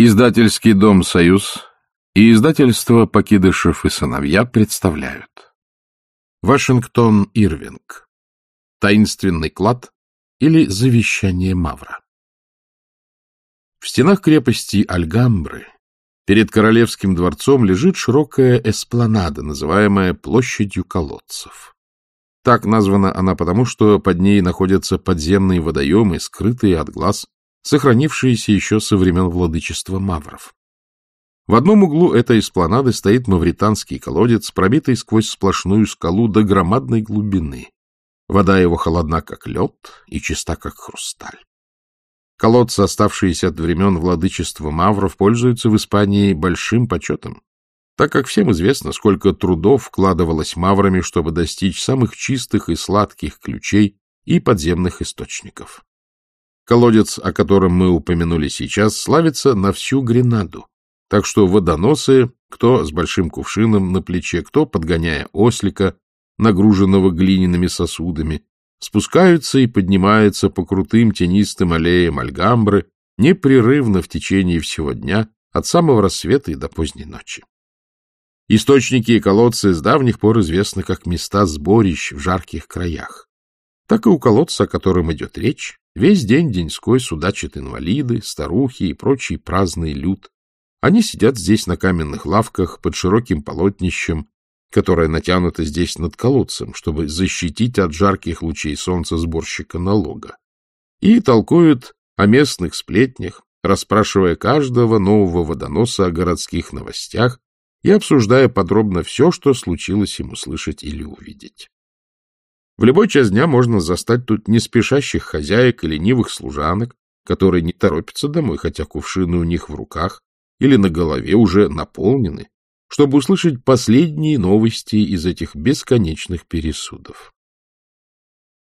Издательский дом «Союз» и издательство «Покидышев и сыновья» представляют. Вашингтон Ирвинг. Таинственный клад или Завещание Мавра. В стенах крепости Альгамбры перед Королевским дворцом лежит широкая эспланада, называемая Площадью колодцев. Так названа она потому, что под ней находятся подземные водоемы, скрытые от глаз сохранившиеся еще со времен владычества мавров. В одном углу этой эспланады стоит мавританский колодец, пробитый сквозь сплошную скалу до громадной глубины. Вода его холодна, как лед, и чиста, как хрусталь. Колодцы, оставшиеся от времен владычества мавров, пользуются в Испании большим почетом, так как всем известно, сколько трудов вкладывалось маврами, чтобы достичь самых чистых и сладких ключей и подземных источников. Колодец, о котором мы упомянули сейчас, славится на всю Гренаду. Так что водоносы, кто с большим кувшином на плече, кто, подгоняя ослика, нагруженного глиняными сосудами, спускаются и поднимаются по крутым тенистым аллеям Альгамбры непрерывно в течение всего дня, от самого рассвета и до поздней ночи. Источники и колодцы с давних пор известны как места сборищ в жарких краях. Так и у колодца, о котором идет речь, Весь день деньской судачат инвалиды, старухи и прочий праздный люд. Они сидят здесь на каменных лавках под широким полотнищем, которое натянуто здесь над колодцем, чтобы защитить от жарких лучей солнца сборщика налога. И толкуют о местных сплетнях, расспрашивая каждого нового водоноса о городских новостях и обсуждая подробно все, что случилось ему слышать или увидеть. В любой час дня можно застать тут не спешащих хозяек и ленивых служанок, которые не торопятся домой, хотя кувшины у них в руках или на голове уже наполнены, чтобы услышать последние новости из этих бесконечных пересудов.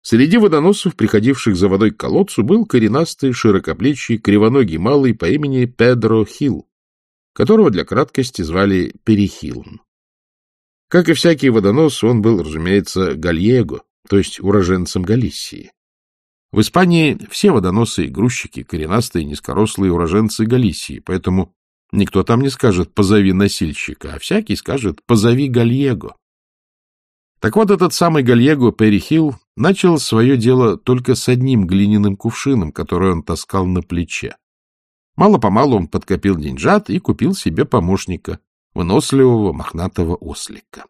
Среди водоносов, приходивших за водой к колодцу, был коренастый, широкоплечий, кривоногий малый по имени Педро Хилл, которого для краткости звали Перехилом. Как и всякий водонос, он был, разумеется, гальего, то есть уроженцам Галисии. В Испании все водоносы и грузчики, коренастые, низкорослые уроженцы Галисии, поэтому никто там не скажет «позови носильщика», а всякий скажет «позови Гальего». Так вот, этот самый Гальего Перихил начал свое дело только с одним глиняным кувшином, который он таскал на плече. Мало-помалу он подкопил деньжат и купил себе помощника, выносливого мохнатого ослика.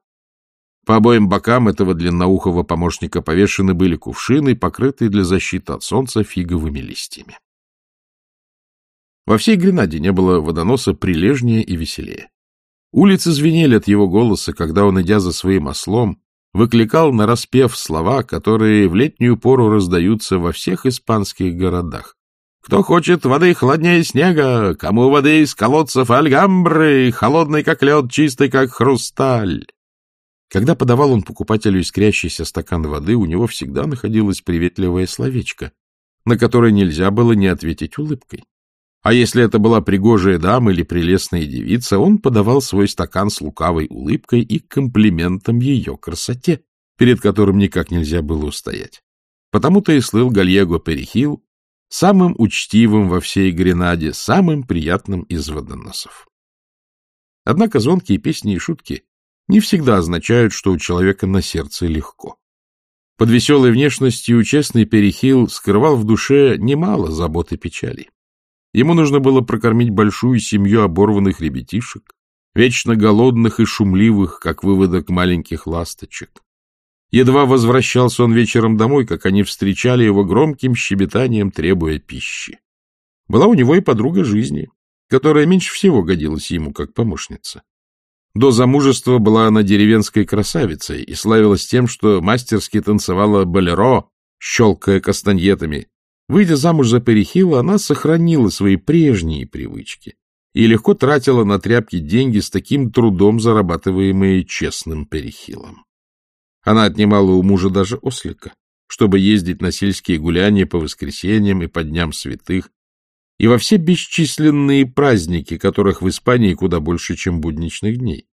По обоим бокам этого длинноухого помощника повешены были кувшины, покрытые для защиты от солнца фиговыми листьями. Во всей Гренаде не было водоноса прилежнее и веселее. Улицы звенели от его голоса, когда он, идя за своим ослом, выкликал на распев слова, которые в летнюю пору раздаются во всех испанских городах. «Кто хочет воды холоднее снега? Кому воды из колодцев Альгамбры, холодной, как лед, чистой, как хрусталь?» Когда подавал он покупателю искрящийся стакан воды, у него всегда находилось приветливое словечко, на которое нельзя было не ответить улыбкой. А если это была пригожая дама или прелестная девица, он подавал свой стакан с лукавой улыбкой и комплиментом ее красоте, перед которым никак нельзя было устоять. Потому-то и слыл Гальего Перехил самым учтивым во всей Гренаде, самым приятным из водоносов. Однако звонкие песни и шутки не всегда означают, что у человека на сердце легко. Под веселой внешностью честный Перехил скрывал в душе немало забот и печалей. Ему нужно было прокормить большую семью оборванных ребятишек, вечно голодных и шумливых, как выводок маленьких ласточек. Едва возвращался он вечером домой, как они встречали его громким щебетанием, требуя пищи. Была у него и подруга жизни, которая меньше всего годилась ему как помощница. До замужества была она деревенской красавицей и славилась тем, что мастерски танцевала болеро, щелкая кастаньетами. Выйдя замуж за Перехила, она сохранила свои прежние привычки и легко тратила на тряпки деньги с таким трудом, зарабатываемые честным Перехилом. Она отнимала у мужа даже ослика, чтобы ездить на сельские гуляния по воскресеньям и по дням святых, и во все бесчисленные праздники, которых в Испании куда больше, чем будничных дней.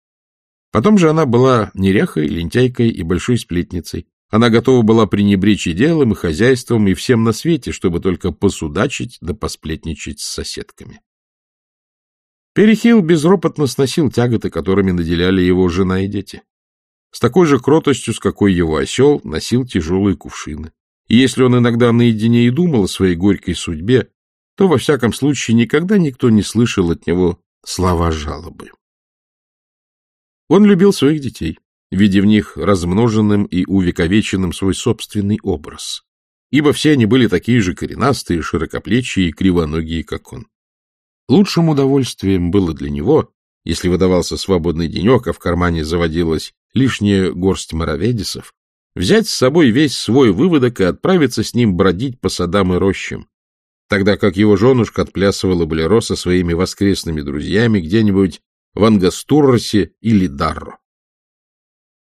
Потом же она была неряхой, лентяйкой и большой сплетницей. Она готова была пренебречь и делом, и хозяйством, и всем на свете, чтобы только посудачить да посплетничать с соседками. Перехил безропотно сносил тяготы, которыми наделяли его жена и дети. С такой же кротостью, с какой его осел носил тяжелые кувшины. И если он иногда наедине и думал о своей горькой судьбе, то, во всяком случае, никогда никто не слышал от него слова жалобы. Он любил своих детей, видя в них размноженным и увековеченным свой собственный образ, ибо все они были такие же коренастые, широкоплечие и кривоногие, как он. Лучшим удовольствием было для него, если выдавался свободный денек, а в кармане заводилась лишняя горсть мороведисов, взять с собой весь свой выводок и отправиться с ним бродить по садам и рощам, тогда как его женушка отплясывала болеро со своими воскресными друзьями где-нибудь в Ангастурросе или Дарро.